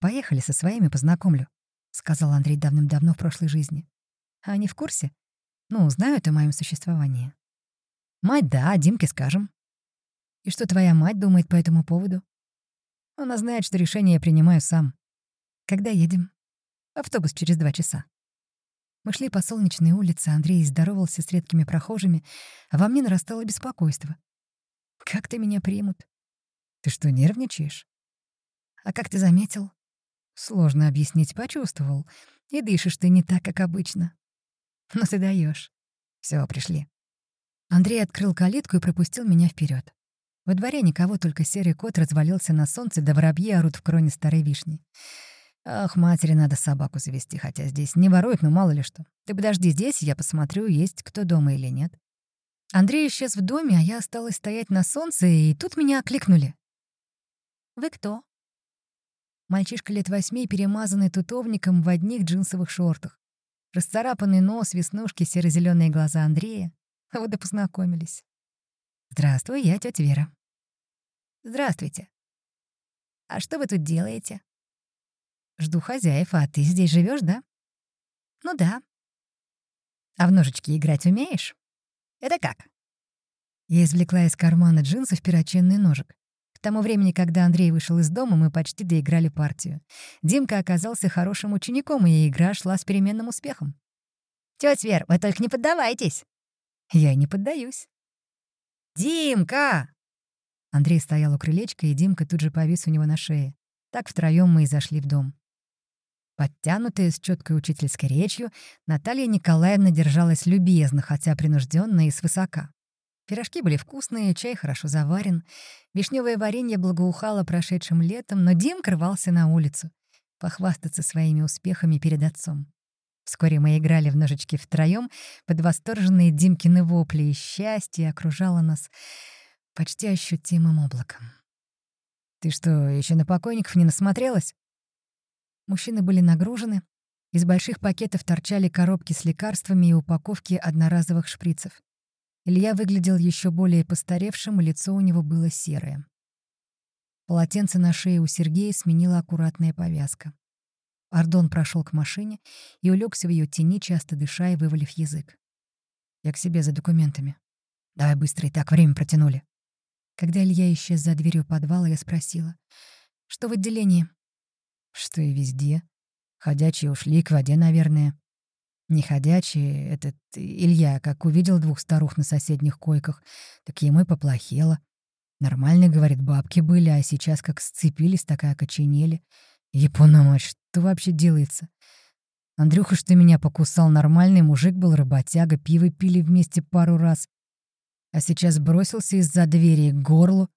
«Поехали со своими познакомлю», — сказал Андрей давным-давно в прошлой жизни. «А они в курсе? Ну, знают о моем существовании». «Мать, да, Димке скажем». «И что твоя мать думает по этому поводу?» «Она знает, что решение я принимаю сам». «Когда едем?» «Автобус через два часа». Мы шли по солнечной улице, Андрей здоровался с редкими прохожими, а во мне нарастало беспокойство. «Как ты меня примут?» «Ты что, нервничаешь?» «А как ты заметил?» «Сложно объяснить, почувствовал. И дышишь ты не так, как обычно». «Ну ты даешь. Все, пришли». Андрей открыл калитку и пропустил меня вперед. Во дворе никого, только серый кот развалился на солнце, да воробьи орут в кроне старой вишни. Ах, матери надо собаку завести, хотя здесь не воруют, но мало ли что. Ты подожди здесь, я посмотрю, есть кто дома или нет. Андрей исчез в доме, а я осталась стоять на солнце, и тут меня окликнули. «Вы кто?» Мальчишка лет восьми, перемазанный тутовником в одних джинсовых шортах. Расцарапанный нос, веснушки, серо зеленые глаза Андрея. Вот и познакомились. «Здравствуй, я тетя Вера». «Здравствуйте. А что вы тут делаете?» Жду хозяев, а ты здесь живешь, да? Ну да. А в ножички играть умеешь? Это как? Я извлекла из кармана джинсов перочинный ножик. К тому времени, когда Андрей вышел из дома, мы почти доиграли партию. Димка оказался хорошим учеником, и игра шла с переменным успехом. «Тётя Вер, вы только не поддавайтесь!» «Я не поддаюсь». «Димка!» Андрей стоял у крылечка, и Димка тут же повис у него на шее. Так втроём мы и зашли в дом. Подтянутая, с четкой учительской речью, Наталья Николаевна держалась любезно, хотя принужденно и свысока. Пирожки были вкусные, чай хорошо заварен, вишневое варенье благоухало прошедшим летом, но Дим рвался на улицу, похвастаться своими успехами перед отцом. Вскоре мы играли в ножички втроем под восторженные Димкины вопли, и счастье окружало нас почти ощутимым облаком. «Ты что, еще на покойников не насмотрелась?» Мужчины были нагружены. Из больших пакетов торчали коробки с лекарствами и упаковки одноразовых шприцев. Илья выглядел еще более постаревшим, и лицо у него было серое. Полотенце на шее у Сергея сменила аккуратная повязка. Ардон прошел к машине и улегся в ее тени, часто дыша и вывалив язык. «Я к себе за документами. Давай быстро, и так время протянули». Когда Илья исчез за дверью подвала, я спросила. «Что в отделении?» Что и везде. Ходячие ушли к воде, наверное. Не ходячие, этот Илья, как увидел двух старух на соседних койках, так ему и поплохело. Нормально, говорит, бабки были, а сейчас как сцепились, так и окоченели. Япона мать, что вообще делается? Андрюха, что меня покусал, нормальный мужик был, работяга, пиво пили вместе пару раз. А сейчас бросился из-за двери к горлу,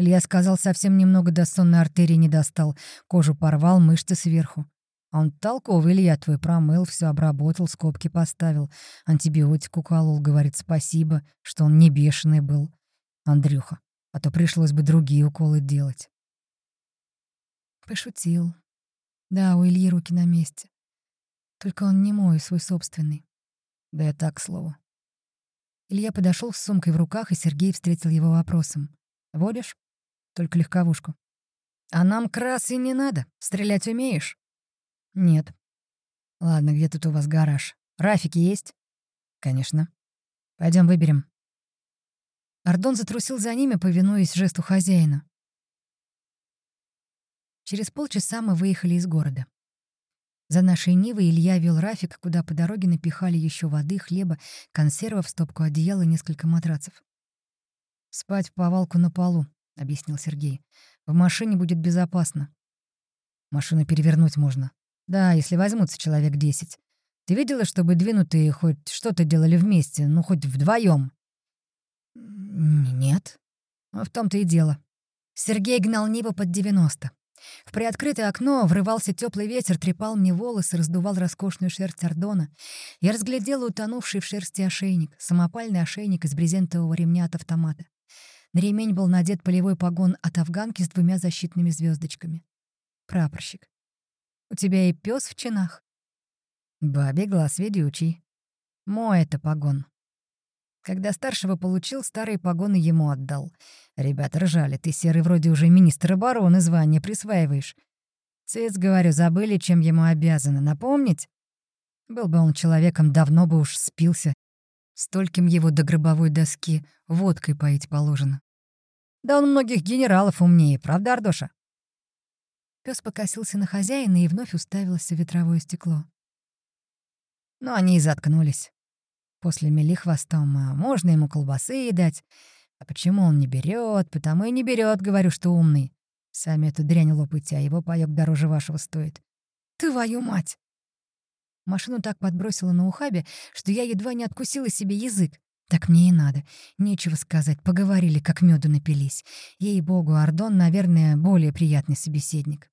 Илья сказал, совсем немного до сонной артерии не достал, кожу порвал, мышцы сверху. А он толковый, Илья твой промыл, все обработал, скобки поставил. Антибиотик уколол, говорит спасибо, что он не бешеный был. Андрюха, а то пришлось бы другие уколы делать. Пошутил. Да, у Ильи руки на месте. Только он не мой, свой собственный. Да я так, слово. Илья подошел с сумкой в руках, и Сергей встретил его вопросом. «Водишь?» только легковушку. А нам крас и не надо. Стрелять умеешь? Нет. Ладно, где тут у вас гараж? Рафики есть? Конечно. Пойдем выберем. Ардон затрусил за ними, повинуясь жесту хозяина. Через полчаса мы выехали из города. За нашей Нивой Илья вел Рафик, куда по дороге напихали еще воды, хлеба, консервов, стопку одеяла и несколько матрацев. Спать в повалку на полу, — объяснил Сергей. «В машине будет безопасно. Машину перевернуть можно. Да, если возьмутся человек десять. Ты видела, чтобы двинутые хоть что-то делали вместе, ну, хоть вдвоем? «Нет». В том-то и дело. Сергей гнал Ниву под девяносто. В приоткрытое окно врывался теплый ветер, трепал мне волосы, раздувал роскошную шерсть Ордона. Я разглядела утонувший в шерсти ошейник, самопальный ошейник из брезентового ремня от автомата. На ремень был надет полевой погон от афганки с двумя защитными звездочками. Прапорщик. «У тебя и пес в чинах?» «Бабе глаз ведючий. Мой это погон». Когда старшего получил, старые погоны ему отдал. Ребята ржали, ты серый вроде уже министр обороны звание присваиваешь. Цец, говорю, забыли, чем ему обязаны. Напомнить? Был бы он человеком, давно бы уж спился. Стольким его до гробовой доски водкой поить положено. Да он многих генералов умнее, правда, Ардоша? Пес покосился на хозяина и вновь уставился в ветровое стекло. Но они и заткнулись. После мели хвостом, а можно ему колбасы дать. А почему он не берет? Потому и не берет, говорю, что умный. Сами эту дрянь лопайте, а его паёк дороже вашего стоит. Твою мать! Машину так подбросила на ухабе, что я едва не откусила себе язык. Так мне и надо. Нечего сказать, поговорили, как меду напились. Ей-богу, Ардон, наверное, более приятный собеседник.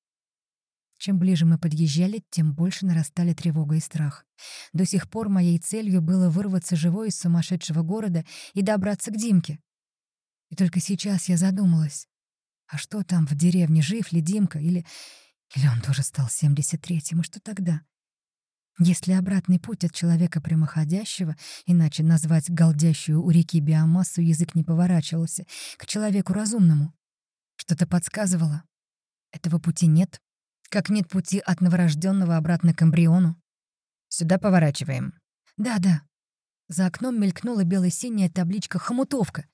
Чем ближе мы подъезжали, тем больше нарастали тревога и страх. До сих пор моей целью было вырваться живой из сумасшедшего города и добраться к Димке. И только сейчас я задумалась. А что там в деревне, жив ли Димка, или... Или он тоже стал 73-м, и что тогда? Если обратный путь от человека прямоходящего, иначе назвать голдящую у реки биомассу язык не поворачивался, к человеку разумному, что-то подсказывало. Этого пути нет, как нет пути от новорожденного обратно к эмбриону. Сюда поворачиваем. Да-да. За окном мелькнула бело-синяя табличка «Хомутовка».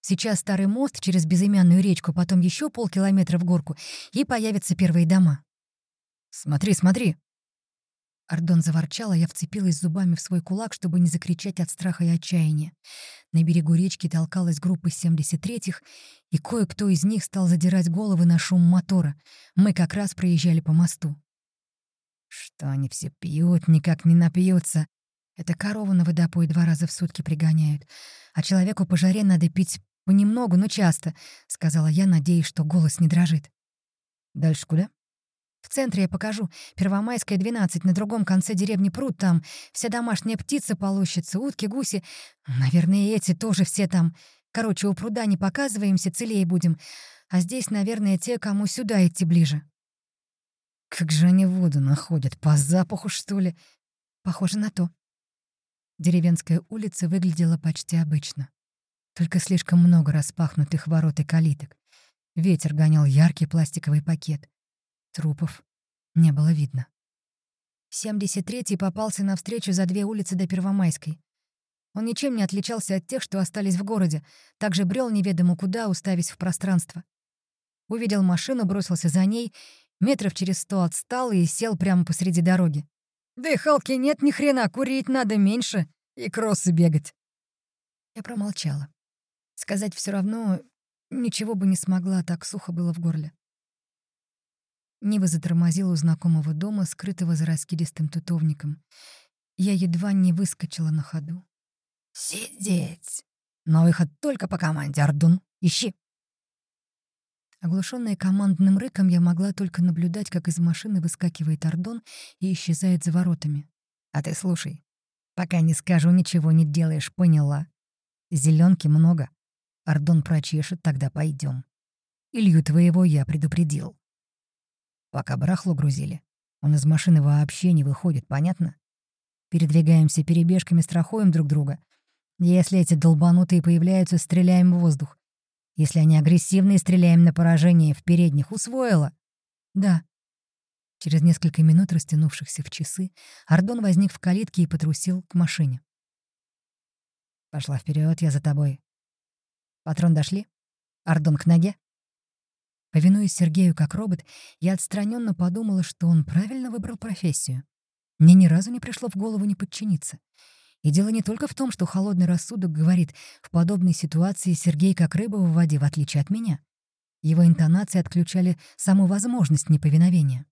Сейчас старый мост через безымянную речку, потом еще полкилометра в горку, и появятся первые дома. «Смотри, смотри!» Ардон заворчал, а я вцепилась зубами в свой кулак, чтобы не закричать от страха и отчаяния. На берегу речки толкалась группа 73-х, и кое-кто из них стал задирать головы на шум мотора. Мы как раз проезжали по мосту. Что они все пьют, никак не напьются. Это корову на водопой два раза в сутки пригоняют. А человеку по жаре надо пить понемногу, но часто, — сказала я, надеясь, что голос не дрожит. Дальше куда? В центре я покажу. Первомайская, 12, на другом конце деревни пруд там. Вся домашняя птица полощется, утки, гуси. Наверное, эти тоже все там. Короче, у пруда не показываемся, целее будем. А здесь, наверное, те, кому сюда идти ближе. Как же они воду находят? По запаху, что ли? Похоже на то. Деревенская улица выглядела почти обычно. Только слишком много распахнутых ворот и калиток. Ветер гонял яркий пластиковый пакет. Трупов не было видно. 73-й попался навстречу за две улицы до Первомайской. Он ничем не отличался от тех, что остались в городе, также брел неведомо куда, уставясь в пространство. Увидел машину, бросился за ней, метров через сто отстал и сел прямо посреди дороги. «Дыхалки нет ни хрена, курить надо меньше и кроссы бегать». Я промолчала. Сказать все равно ничего бы не смогла, так сухо было в горле. Нива затормозила у знакомого дома, скрытого за раскидистым тутовником. Я едва не выскочила на ходу. «Сидеть! Но выход только по команде, Ардун! Ищи!» Оглушенная командным рыком, я могла только наблюдать, как из машины выскакивает Ардон и исчезает за воротами. «А ты слушай. Пока не скажу, ничего не делаешь, поняла? Зеленки много. Ардон прочешет, тогда пойдем. Илью твоего я предупредил. Пока барахло грузили. Он из машины вообще не выходит, понятно? Передвигаемся перебежками, страхуем друг друга. Если эти долбанутые появляются, стреляем в воздух. Если они агрессивные, стреляем на поражение в передних. Усвоила? Да. Через несколько минут, растянувшихся в часы, Ардон возник в калитке и потрусил к машине. Пошла вперед, я за тобой. Патрон дошли? Ардон к ноге? Повинуясь Сергею как робот, я отстраненно подумала, что он правильно выбрал профессию. Мне ни разу не пришло в голову не подчиниться. И дело не только в том, что холодный рассудок говорит, в подобной ситуации Сергей как рыба в воде, в отличие от меня. Его интонации отключали саму возможность неповиновения.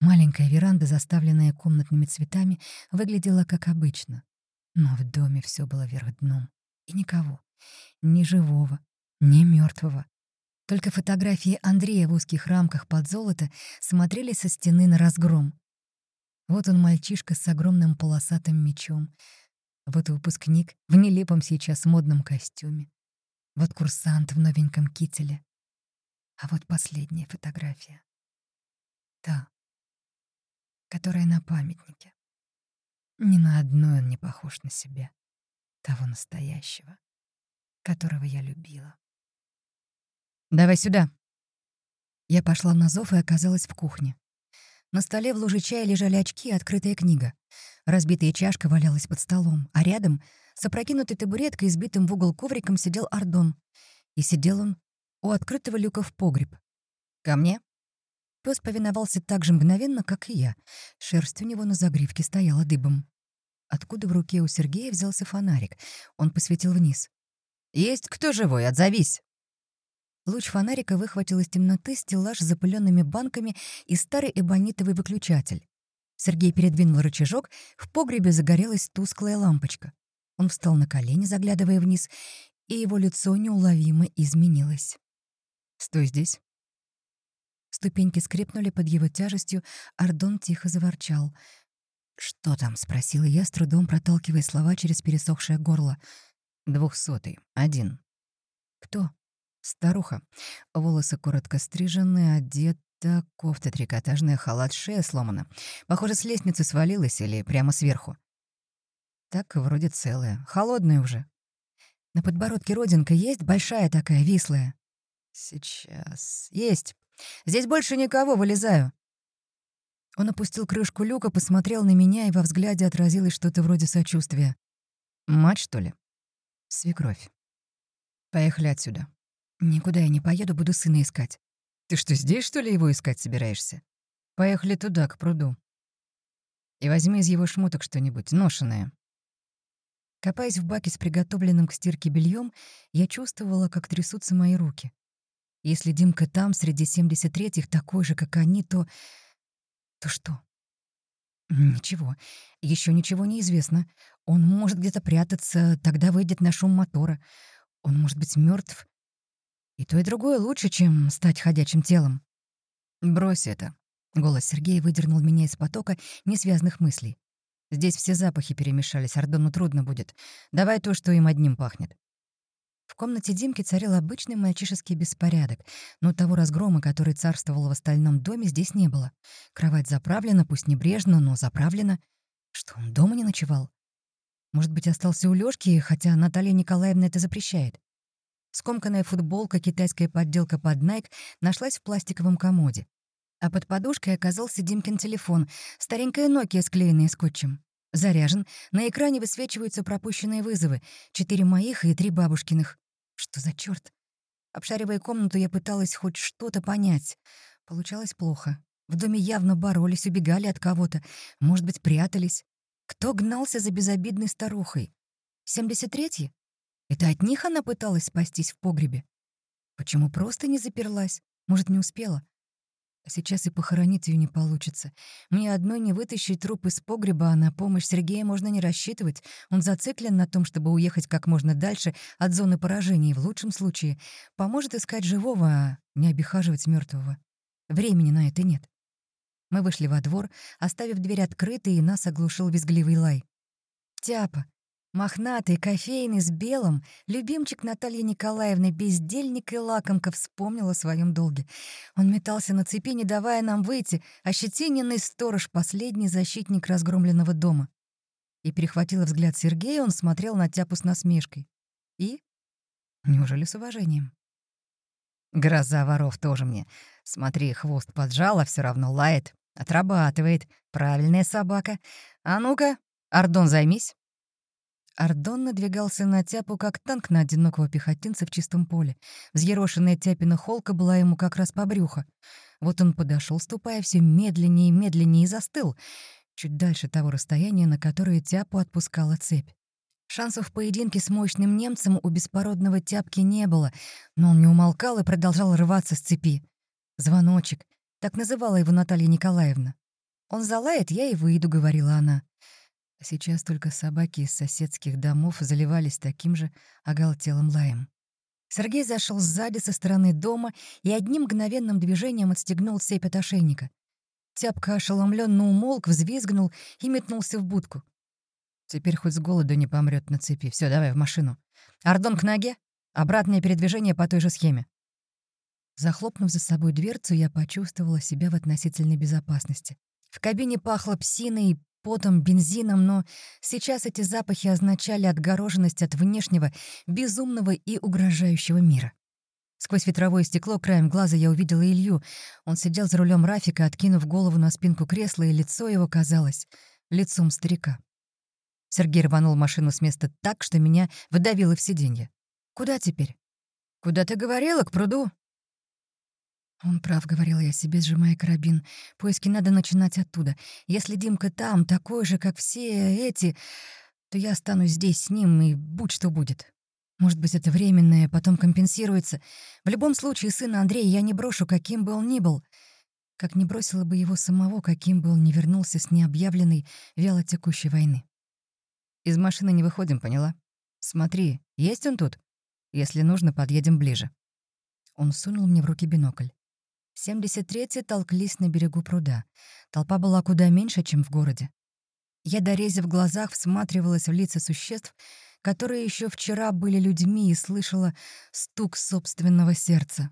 Маленькая веранда, заставленная комнатными цветами, выглядела как обычно. Но в доме все было вверх дном. И никого. Ни живого, ни мертвого. Только фотографии Андрея в узких рамках под золото смотрели со стены на разгром. Вот он, мальчишка с огромным полосатым мечом. Вот выпускник в нелепом сейчас модном костюме. Вот курсант в новеньком кителе. А вот последняя фотография. Та, которая на памятнике. Ни на одной он не похож на себя. Того настоящего, которого я любила. «Давай сюда». Я пошла на зов и оказалась в кухне. На столе в луже чая лежали очки и открытая книга. Разбитая чашка валялась под столом, а рядом, с опрокинутой табуреткой и сбитым в угол ковриком, сидел Ардон. И сидел он у открытого люка в погреб. «Ко мне?» Пёс повиновался так же мгновенно, как и я. Шерсть у него на загривке стояла дыбом. Откуда в руке у Сергея взялся фонарик? Он посветил вниз. «Есть кто живой? Отзовись!» Луч фонарика выхватил из темноты стеллаж с запыленными банками и старый эбонитовый выключатель. Сергей передвинул рычажок, в погребе загорелась тусклая лампочка. Он встал на колени, заглядывая вниз, и его лицо неуловимо изменилось. «Стой здесь». Ступеньки скрипнули под его тяжестью, Ардон тихо заворчал. «Что там?» — спросила я, с трудом проталкивая слова через пересохшее горло. «Двухсотый. Один». «Кто?» Старуха. Волосы коротко стрижены, одета, кофта трикотажная, халат, шея сломана. Похоже, с лестницы свалилась или прямо сверху. Так вроде целая, холодная уже. На подбородке родинка есть, большая такая, вислая. Сейчас. Есть. Здесь больше никого, вылезаю. Он опустил крышку люка, посмотрел на меня, и во взгляде отразилось что-то вроде сочувствия. «Мать, что ли?» «Свекровь. Поехали отсюда. «Никуда я не поеду, буду сына искать». «Ты что, здесь, что ли, его искать собираешься?» «Поехали туда, к пруду. И возьми из его шмоток что-нибудь, ношеное». Копаясь в баке с приготовленным к стирке бельем, я чувствовала, как трясутся мои руки. Если Димка там, среди 73-х, такой же, как они, то... То что? Ничего. еще ничего не известно. Он может где-то прятаться, тогда выйдет на шум мотора. Он может быть мертв, и то, и другое лучше, чем стать ходячим телом. «Брось это». Голос Сергея выдернул меня из потока несвязных мыслей. «Здесь все запахи перемешались, Ардону трудно будет. Давай то, что им одним пахнет». В комнате Димки царил обычный мальчишеский беспорядок, но того разгрома, который царствовал в остальном доме, здесь не было. Кровать заправлена, пусть небрежно, но заправлена. Что, он дома не ночевал? Может быть, остался у Лёшки, хотя Наталья Николаевна это запрещает. Скомканная футболка, китайская подделка под Nike нашлась в пластиковом комоде. А под подушкой оказался Димкин телефон, старенькая Nokia, склеенная скотчем. Заряжен, на экране высвечиваются пропущенные вызовы. Четыре моих и три бабушкиных. Что за чёрт? Обшаривая комнату, я пыталась хоть что-то понять. Получалось плохо. В доме явно боролись, убегали от кого-то. Может быть, прятались. Кто гнался за безобидной старухой? 73-й? Это от них она пыталась спастись в погребе? Почему просто не заперлась? Может, не успела? А сейчас и похоронить ее не получится. Мне одной не вытащить труп из погреба, а на помощь Сергея можно не рассчитывать. Он зациклен на том, чтобы уехать как можно дальше от зоны поражения в лучшем случае поможет искать живого, а не обихаживать мертвого. Времени на это нет. Мы вышли во двор, оставив дверь открытой, и нас оглушил визгливый лай. «Тяпа, Мохнатый, кофейный, с белым, любимчик Натальи Николаевны, бездельник и лакомка вспомнил о своем долге. Он метался на цепи, не давая нам выйти, ощетиненный сторож, последний защитник разгромленного дома. И перехватила взгляд Сергея, он смотрел на тяпу с насмешкой. И? Неужели с уважением? Гроза воров тоже мне. Смотри, хвост поджала, все равно лает. Отрабатывает. Правильная собака. А ну-ка, Ардон, займись. Ардон надвигался на Тяпу, как танк на одинокого пехотинца в чистом поле. Взъерошенная Тяпина холка была ему как раз по брюхо. Вот он подошел, ступая все медленнее и медленнее, и застыл, чуть дальше того расстояния, на которое Тяпу отпускала цепь. Шансов в поединке с мощным немцем у беспородного Тяпки не было, но он не умолкал и продолжал рваться с цепи. «Звоночек», — так называла его Наталья Николаевна. «Он залает, я и выйду», — говорила она. Сейчас только собаки из соседских домов заливались таким же оголтелым лаем. Сергей зашел сзади со стороны дома и одним мгновенным движением отстегнул цепь от ошейника. Тяпка ошеломленно умолк, взвизгнул и метнулся в будку. Теперь хоть с голоду не помрет на цепи. Все, давай в машину. Ардон к ноге. Обратное передвижение по той же схеме. Захлопнув за собой дверцу, я почувствовала себя в относительной безопасности. В кабине пахло псиной, потом, бензином, но сейчас эти запахи означали отгороженность от внешнего, безумного и угрожающего мира. Сквозь ветровое стекло краем глаза я увидела Илью. Он сидел за рулем Рафика, откинув голову на спинку кресла, и лицо его казалось лицом старика. Сергей рванул машину с места так, что меня выдавило в сиденье. «Куда теперь?» «Куда ты говорила? К пруду?» Он прав, говорила я себе, сжимая карабин. Поиски надо начинать оттуда. Если Димка там, такой же, как все эти, то я останусь здесь с ним, и будь что будет. Может быть, это временное, потом компенсируется. В любом случае, сына Андрея я не брошу, каким бы он ни был. Как не бросила бы его самого, каким бы он ни вернулся с необъявленной вялотекущей войны. Из машины не выходим, поняла? Смотри, есть он тут? Если нужно, подъедем ближе. Он сунул мне в руки бинокль. 73-е толклись на берегу пруда. Толпа была куда меньше, чем в городе. Я, дорезив глазах, всматривалась в лица существ, которые еще вчера были людьми и слышала стук собственного сердца.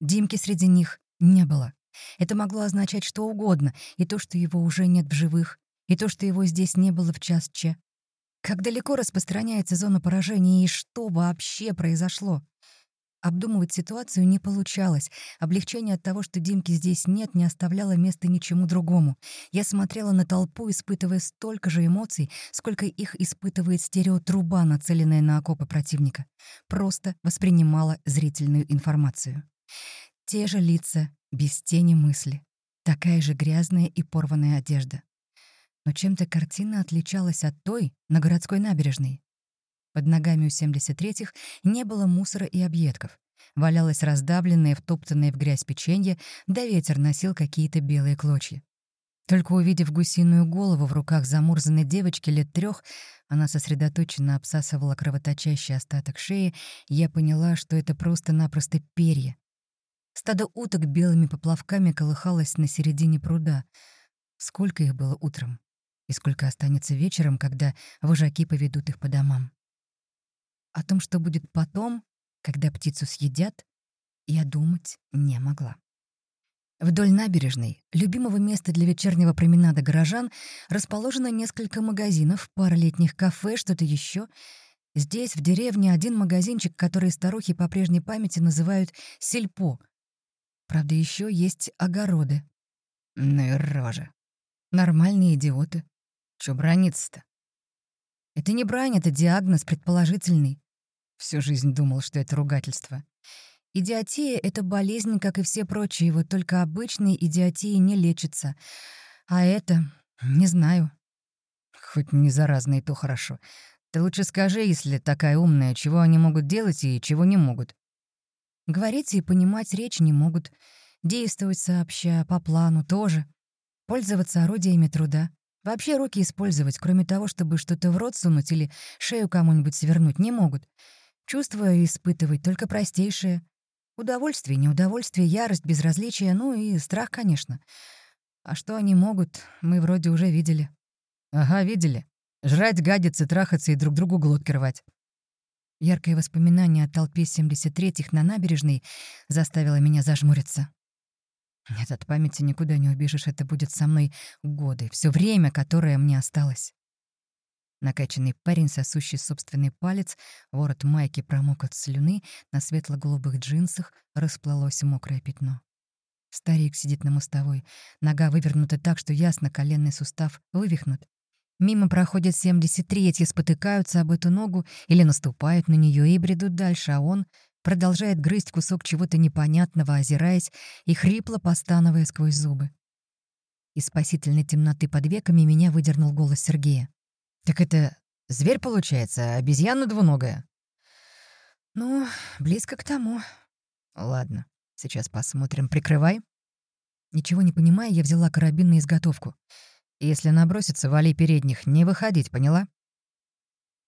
Димки среди них не было. Это могло означать что угодно, и то, что его уже нет в живых, и то, что его здесь не было в час Че. Как далеко распространяется зона поражения и что вообще произошло? Обдумывать ситуацию не получалось. Облегчение от того, что Димки здесь нет, не оставляло места ничему другому. Я смотрела на толпу, испытывая столько же эмоций, сколько их испытывает стереотруба, нацеленная на окопы противника. Просто воспринимала зрительную информацию. Те же лица, без тени мысли. Такая же грязная и порванная одежда. Но чем-то картина отличалась от той на городской набережной. Под ногами у 73-х не было мусора и объедков. Валялось раздавленное, втоптанное в грязь печенье, да ветер носил какие-то белые клочья. Только увидев гусиную голову в руках замурзанной девочки лет трех, она сосредоточенно обсасывала кровоточащий остаток шеи, я поняла, что это просто-напросто перья. Стадо уток белыми поплавками колыхалось на середине пруда. Сколько их было утром? И сколько останется вечером, когда вожаки поведут их по домам? О том, что будет потом, когда птицу съедят, я думать не могла. Вдоль набережной, любимого места для вечернего променада горожан, расположено несколько магазинов, пара летних кафе, что-то еще. Здесь, в деревне, один магазинчик, который старухи по прежней памяти называют «сельпо». Правда, еще есть огороды. Ну и рожа. Нормальные идиоты. Чё браниться-то? Это не брань, это диагноз предположительный. Всю жизнь думал, что это ругательство. Идиотия — это болезнь, как и все прочие, вот только обычные идиотии не лечатся. А это... не знаю. Хоть не заразно, то хорошо. Ты лучше скажи, если такая умная, чего они могут делать и чего не могут. Говорить и понимать речь не могут. Действовать сообща, по плану тоже. Пользоваться орудиями труда. Вообще руки использовать, кроме того, чтобы что-то в рот сунуть или шею кому-нибудь свернуть, не могут. Чувства испытывать только простейшие. Удовольствие, неудовольствие, ярость, безразличие, ну и страх, конечно. А что они могут, мы вроде уже видели. Ага, видели. Жрать, гадиться, трахаться и друг другу глотки рвать. Яркое воспоминание о толпе 73-х на набережной заставило меня зажмуриться. Нет, от памяти никуда не убежишь, это будет со мной годы, все время, которое мне осталось. Накачанный парень, сосущий собственный палец, ворот майки промок от слюны, на светло-голубых джинсах расплылось мокрое пятно. Старик сидит на мостовой, нога вывернута так, что ясно, коленный сустав вывихнут. Мимо проходят 73-й, спотыкаются об эту ногу или наступают на нее и бредут дальше, а он продолжает грызть кусок чего-то непонятного, озираясь и хрипло постановая сквозь зубы. Из спасительной темноты под веками меня выдернул голос Сергея. «Так это зверь, получается, обезьяна двуногая?» «Ну, близко к тому». «Ладно, сейчас посмотрим. Прикрывай». Ничего не понимая, я взяла карабин на изготовку. «Если набросится, вали передних, не выходить, поняла?»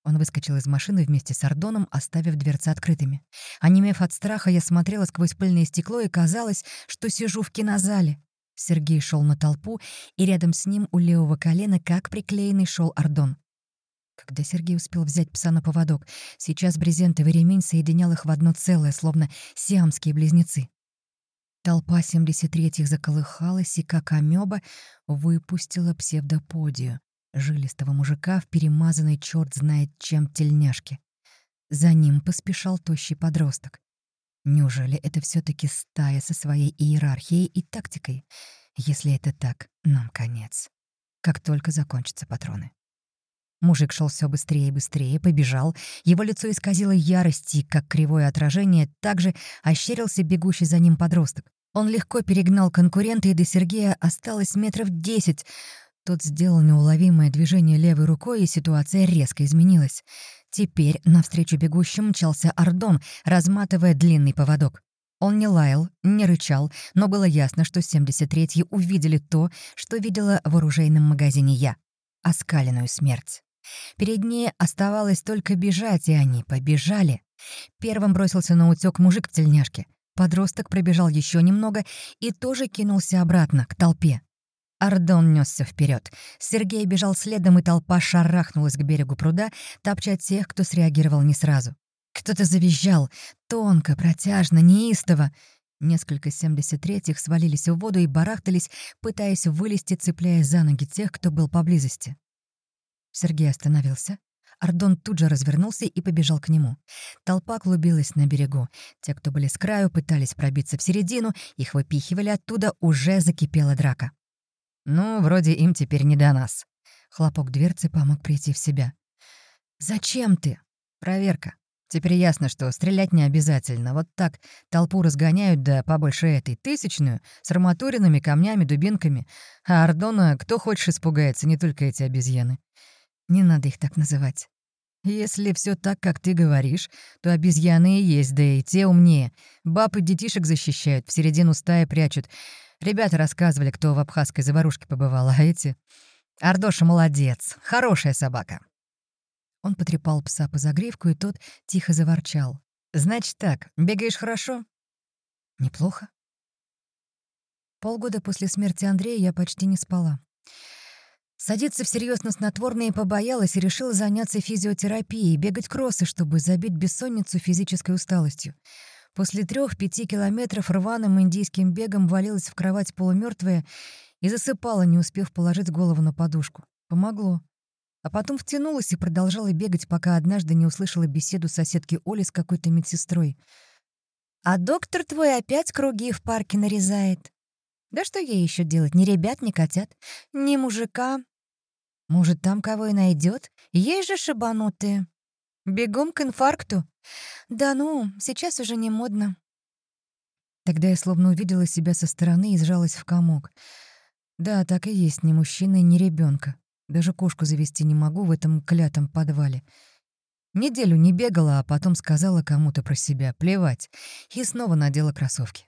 Он выскочил из машины вместе с Ордоном, оставив дверцы открытыми. Онемев от страха, я смотрела сквозь пыльное стекло и казалось, что сижу в кинозале. Сергей шел на толпу, и рядом с ним у левого колена, как приклеенный, шел Ордон. Когда Сергей успел взять пса на поводок, сейчас брезентовый ремень соединял их в одно целое, словно сиамские близнецы. Толпа 73-х заколыхалась и, как амеба, выпустила псевдоподию жилистого мужика в перемазанной черт знает чем тельняшке. За ним поспешал тощий подросток. Неужели это все таки стая со своей иерархией и тактикой? Если это так, нам конец. Как только закончатся патроны. Мужик шел все быстрее и быстрее, побежал. Его лицо исказило ярости, как кривое отражение, также ощерился бегущий за ним подросток. Он легко перегнал конкурента, и до Сергея осталось метров десять. Тот сделал неуловимое движение левой рукой, и ситуация резко изменилась. Теперь навстречу бегущим мчался Ордон, разматывая длинный поводок. Он не лаял, не рычал, но было ясно, что 73-й увидели то, что видела в оружейном магазине я — оскаленную смерть. Перед ней оставалось только бежать, и они побежали. Первым бросился на утёк мужик в тельняшке. Подросток пробежал еще немного и тоже кинулся обратно, к толпе. Ардон несся вперед. Сергей бежал следом, и толпа шарахнулась к берегу пруда, топча тех, кто среагировал не сразу. Кто-то завизжал, тонко, протяжно, неистово. Несколько 73-х свалились в воду и барахтались, пытаясь вылезти, цепляя за ноги тех, кто был поблизости. Сергей остановился. Ардон тут же развернулся и побежал к нему. Толпа клубилась на берегу. Те, кто были с краю, пытались пробиться в середину, их выпихивали оттуда, уже закипела драка. «Ну, вроде им теперь не до нас». Хлопок дверцы помог прийти в себя. «Зачем ты?» «Проверка. Теперь ясно, что стрелять не обязательно. Вот так толпу разгоняют, да побольше этой, тысячную, с арматуринами, камнями, дубинками. А Ардона кто хочешь испугается, не только эти обезьяны. Не надо их так называть. Если все так, как ты говоришь, то обезьяны и есть, да и те умнее. Баб и детишек защищают, в середину стаи прячут. Ребята рассказывали, кто в абхазской заварушке побывал, а эти... Ардоша молодец, хорошая собака. Он потрепал пса по загривку, и тот тихо заворчал. «Значит так, бегаешь хорошо?» «Неплохо». Полгода после смерти Андрея я почти не спала. Садиться всерьез на снотворные побоялась и решила заняться физиотерапией, бегать кроссы, чтобы забить бессонницу физической усталостью. После трех-пяти километров рваным индийским бегом валилась в кровать полумертвая и засыпала, не успев положить голову на подушку. Помогло. А потом втянулась и продолжала бегать, пока однажды не услышала беседу соседки Оли с какой-то медсестрой. «А доктор твой опять круги в парке нарезает. Да что ей еще делать? Ни ребят, ни котят, ни мужика, может, там кого и найдет? Есть же шибанутые. Бегом к инфаркту. Да ну, сейчас уже не модно. Тогда я словно увидела себя со стороны и сжалась в комок. Да, так и есть, ни мужчины, ни ребенка. Даже кошку завести не могу в этом клятом подвале. Неделю не бегала, а потом сказала кому-то про себя плевать, и снова надела кроссовки.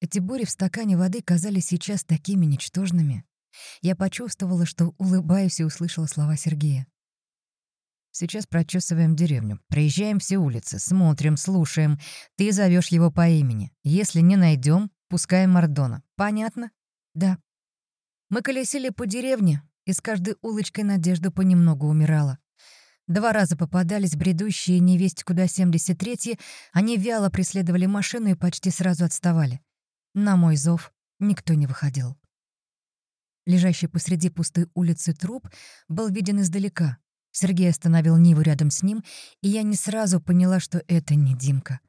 Эти бури в стакане воды казались сейчас такими ничтожными. Я почувствовала, что улыбаюсь и услышала слова Сергея. «Сейчас прочесываем деревню. Проезжаем все улицы, смотрим, слушаем. Ты зовешь его по имени. Если не найдем, пускаем Мордона. Понятно?» «Да». Мы колесили по деревне, и с каждой улочкой надежда понемногу умирала. Два раза попадались бредущие невесть куда 73-й, они вяло преследовали машину и почти сразу отставали. На мой зов никто не выходил. Лежащий посреди пустой улицы труп был виден издалека. Сергей остановил Ниву рядом с ним, и я не сразу поняла, что это не Димка.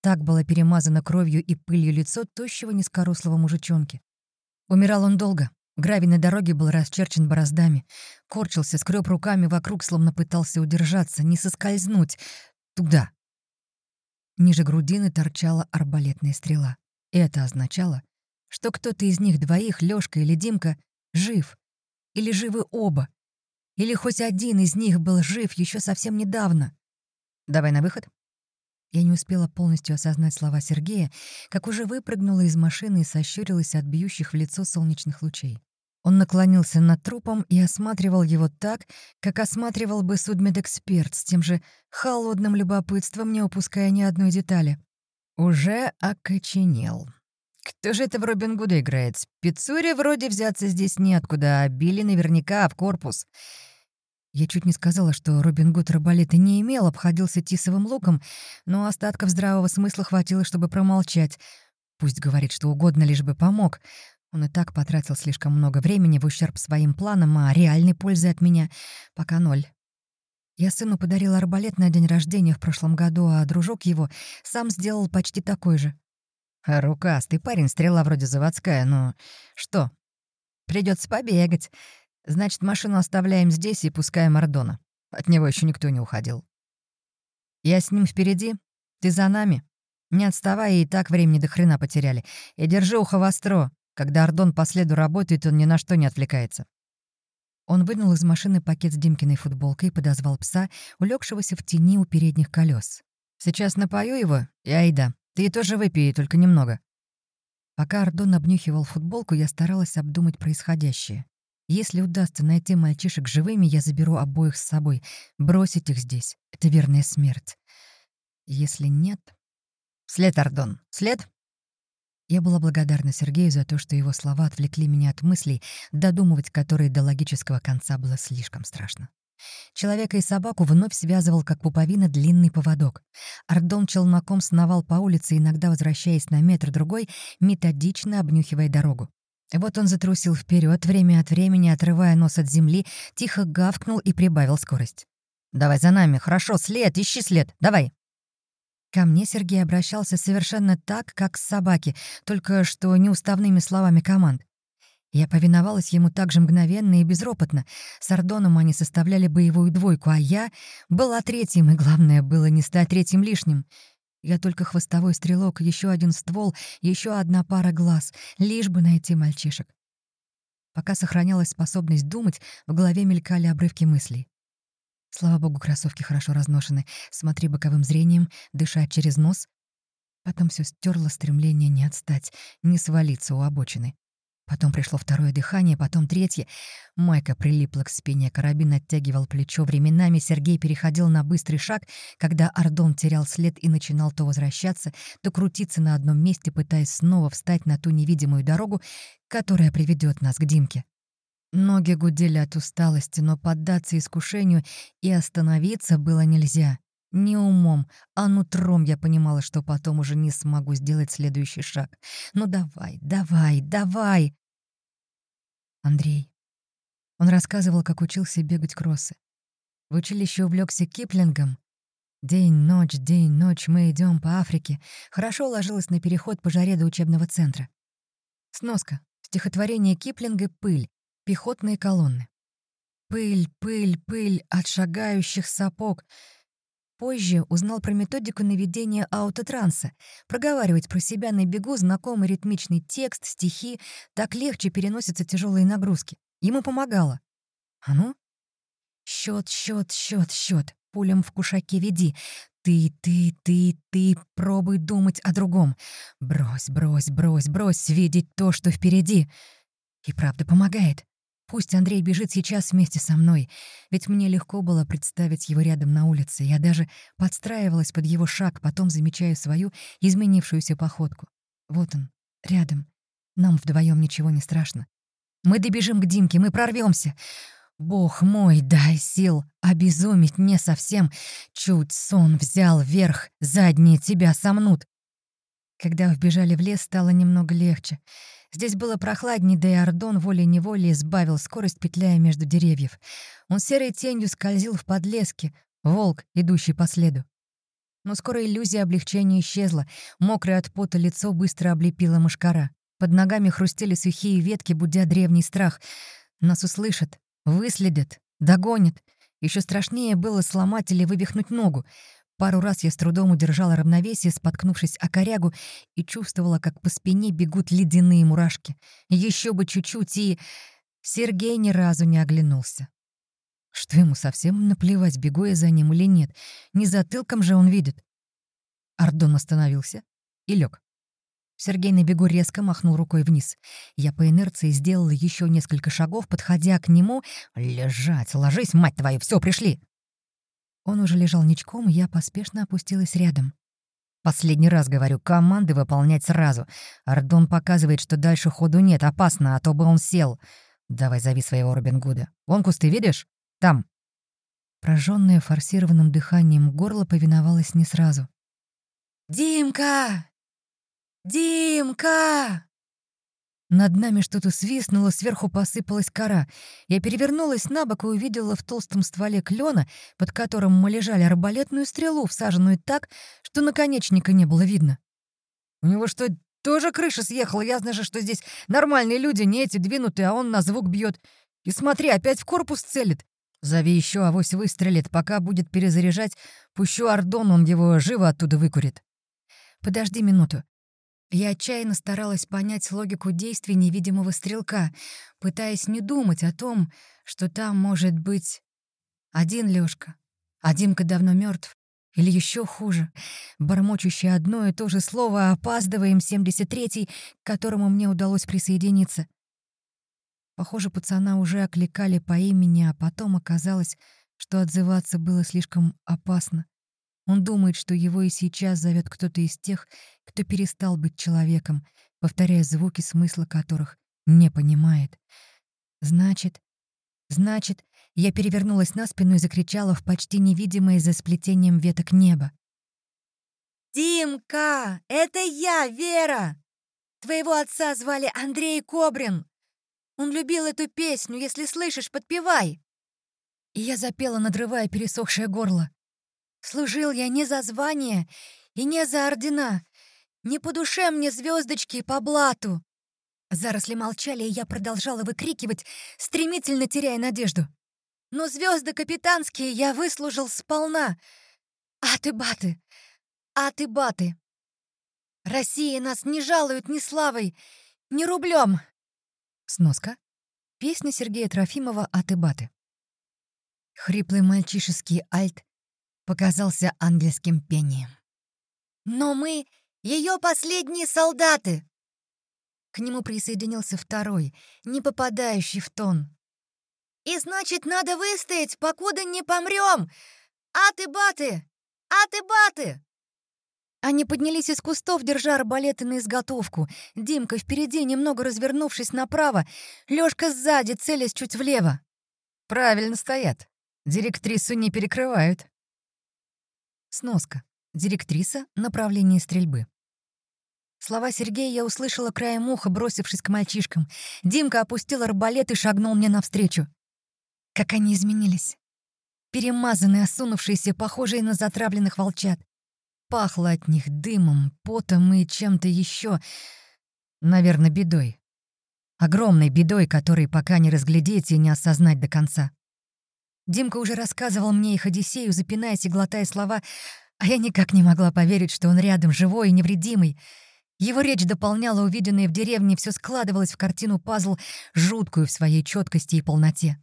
Так было перемазано кровью и пылью лицо тощего низкорослого мужичонки. Умирал он долго. Гравий на дороге был расчерчен бороздами. Корчился, скреб руками вокруг, словно пытался удержаться, не соскользнуть. Туда. Ниже грудины торчала арбалетная стрела. Это означало, что кто-то из них двоих, Лёшка или Димка, жив. Или живы оба. Или хоть один из них был жив еще совсем недавно. «Давай на выход». Я не успела полностью осознать слова Сергея, как уже выпрыгнула из машины и сощурилась от бьющих в лицо солнечных лучей. Он наклонился над трупом и осматривал его так, как осматривал бы судмедэксперт, с тем же холодным любопытством, не упуская ни одной детали. Уже окоченел. Кто же это в Робин Гуда играет? Спецуре вроде взяться здесь неоткуда, а Билли наверняка в корпус. Я чуть не сказала, что Робин Гуд раболета не имел, обходился тисовым луком, но остатков здравого смысла хватило, чтобы промолчать. Пусть говорит что угодно, лишь бы помог. Он и так потратил слишком много времени в ущерб своим планам, а реальной пользы от меня пока ноль. Я сыну подарил арбалет на день рождения в прошлом году, а дружок его сам сделал почти такой же. Рукастый парень, стрела вроде заводская, но... Что? Придется побегать. Значит, машину оставляем здесь и пускаем Ордона. От него еще никто не уходил. Я с ним впереди, ты за нами. Не отставай, и так времени до хрена потеряли. И держи ухо востро. Когда Ордон по следу работает, он ни на что не отвлекается. Он вынул из машины пакет с Димкиной футболкой и подозвал пса, улегшегося в тени у передних колес. «Сейчас напою его, и айда. Ты тоже выпей, только немного». Пока Ардон обнюхивал футболку, я старалась обдумать происходящее. Если удастся найти мальчишек живыми, я заберу обоих с собой. Бросить их здесь — это верная смерть. Если нет... «След, Ардон, след?» Я была благодарна Сергею за то, что его слова отвлекли меня от мыслей, додумывать которые до логического конца было слишком страшно. Человека и собаку вновь связывал, как пуповина, длинный поводок. Ардон челноком сновал по улице, иногда возвращаясь на метр-другой, методично обнюхивая дорогу. Вот он затрусил вперед, время от времени отрывая нос от земли, тихо гавкнул и прибавил скорость. «Давай за нами, хорошо, след, ищи след, давай!» Ко мне Сергей обращался совершенно так, как к собаке, только что неуставными словами команд. Я повиновалась ему так же мгновенно и безропотно. С Ордоном они составляли боевую двойку, а я была третьим, и главное было не стать третьим лишним. Я только хвостовой стрелок, еще один ствол, еще одна пара глаз, лишь бы найти мальчишек. Пока сохранялась способность думать, в голове мелькали обрывки мыслей. Слава богу, кроссовки хорошо разношены. Смотри боковым зрением, дышать через нос. Потом все стерло стремление не отстать, не свалиться у обочины. Потом пришло второе дыхание, потом третье. Майка прилипла к спине, карабин оттягивал плечо. Временами Сергей переходил на быстрый шаг, когда Ордон терял след и начинал то возвращаться, то крутиться на одном месте, пытаясь снова встать на ту невидимую дорогу, которая приведет нас к Димке. Ноги гудели от усталости, но поддаться искушению и остановиться было нельзя. Не умом, а нутром я понимала, что потом уже не смогу сделать следующий шаг. Ну давай, давай, давай! Андрей. Он рассказывал, как учился бегать кроссы. В училище увлекся Киплингом. День, ночь, день, ночь мы идем по Африке. Хорошо ложилась на переход по жаре до учебного центра. Сноска. Стихотворение Киплинга «Пыль». Пехотные колонны. Пыль, пыль, пыль от шагающих сапог. Позже узнал про методику наведения аутотранса. Проговаривать про себя на бегу знакомый ритмичный текст, стихи, так легче переносятся тяжелые нагрузки. Ему помогало. А ну? Счет, счет, счет, счет. Пулем в кушаке веди. Ты, ты, ты, ты, пробуй думать о другом. Брось, брось, брось, брось, видеть то, что впереди. И правда помогает. Пусть Андрей бежит сейчас вместе со мной, ведь мне легко было представить его рядом на улице. Я даже подстраивалась под его шаг, потом замечаю свою изменившуюся походку. Вот он, рядом. Нам вдвоем ничего не страшно. Мы добежим к Димке, мы прорвемся. Бог мой, дай сил обезумить не совсем. Чуть сон взял верх, задние тебя сомнут. Когда вбежали в лес, стало немного легче. Здесь было прохладнее, да и Ордон волей-неволей сбавил скорость, петляя между деревьев. Он серой тенью скользил в подлеске, волк, идущий по следу. Но скоро иллюзия облегчения исчезла, мокрое от пота лицо быстро облепило мышкара. Под ногами хрустели сухие ветки, будя древний страх. Нас услышат, выследят, догонят. Еще страшнее было сломать или вывихнуть ногу. Пару раз я с трудом удержала равновесие, споткнувшись о корягу, и чувствовала, как по спине бегут ледяные мурашки. Еще бы чуть-чуть, и... Сергей ни разу не оглянулся. Что ему совсем наплевать, бегу я за ним или нет? Не затылком же он видит. Ардон остановился и лег. Сергей на бегу резко махнул рукой вниз. Я по инерции сделала еще несколько шагов, подходя к нему. «Лежать! Ложись, мать твою! все пришли!» Он уже лежал ничком, и я поспешно опустилась рядом. «Последний раз говорю, команды выполнять сразу. Ардон показывает, что дальше ходу нет, опасно, а то бы он сел. Давай зови своего Робин Гуда. Вон кусты, видишь? Там». Прожжённое форсированным дыханием горло повиновалось не сразу. «Димка! Димка!» Над нами что-то свистнуло, сверху посыпалась кора. Я перевернулась на бок и увидела в толстом стволе клена, под которым мы лежали, арбалетную стрелу, всаженную так, что наконечника не было видно. «У него что, тоже крыша съехала? Ясно же, что здесь нормальные люди, не эти двинутые, а он на звук бьет. И смотри, опять в корпус целит. Зови еще, авось выстрелит. Пока будет перезаряжать, пущу Ордон, он его живо оттуда выкурит». «Подожди минуту. Я отчаянно старалась понять логику действий невидимого стрелка, пытаясь не думать о том, что там может быть один Лёшка, а Димка давно мертв, или еще хуже, бормочущий одно и то же слово «опаздываем 73-й», к которому мне удалось присоединиться. Похоже, пацана уже окликали по имени, а потом оказалось, что отзываться было слишком опасно. Он думает, что его и сейчас зовет кто-то из тех, кто перестал быть человеком, повторяя звуки, смысла которых не понимает. Значит, значит, я перевернулась на спину и закричала в почти невидимое за сплетением веток небо. «Димка, это я, Вера! Твоего отца звали Андрей Кобрин. Он любил эту песню, если слышишь, подпевай!» И я запела, надрывая пересохшее горло. Служил я не за звание и не за ордена, не по душе мне звездочки по блату. Заросли молчали, и я продолжала выкрикивать, стремительно теряя надежду. Но звезды капитанские я выслужил сполна. А ты баты, а ты баты. Россия нас не жалует ни славой, ни рублем. Сноска. Песня Сергея Трофимова «А ты баты». Хриплый мальчишеский альт показался ангельским пением. «Но мы — ее последние солдаты!» К нему присоединился второй, не попадающий в тон. «И значит, надо выстоять, покуда не помрем! Аты-баты! Аты-баты!» Они поднялись из кустов, держа арбалеты на изготовку. Димка впереди, немного развернувшись направо, Лёшка сзади, целясь чуть влево. «Правильно стоят. Директрису не перекрывают», Сноска. Директриса направления стрельбы. Слова Сергея я услышала краем уха, бросившись к мальчишкам. Димка опустил арбалет и шагнул мне навстречу. Как они изменились. Перемазанные, осунувшиеся, похожие на затравленных волчат. Пахло от них дымом, потом и чем-то еще. Наверное, бедой. Огромной бедой, которой пока не разглядеть и не осознать до конца. Димка уже рассказывал мне их Одиссею, запинаясь и глотая слова, а я никак не могла поверить, что он рядом, живой и невредимый. Его речь дополняла увиденное в деревне, все складывалось в картину пазл, жуткую в своей четкости и полноте.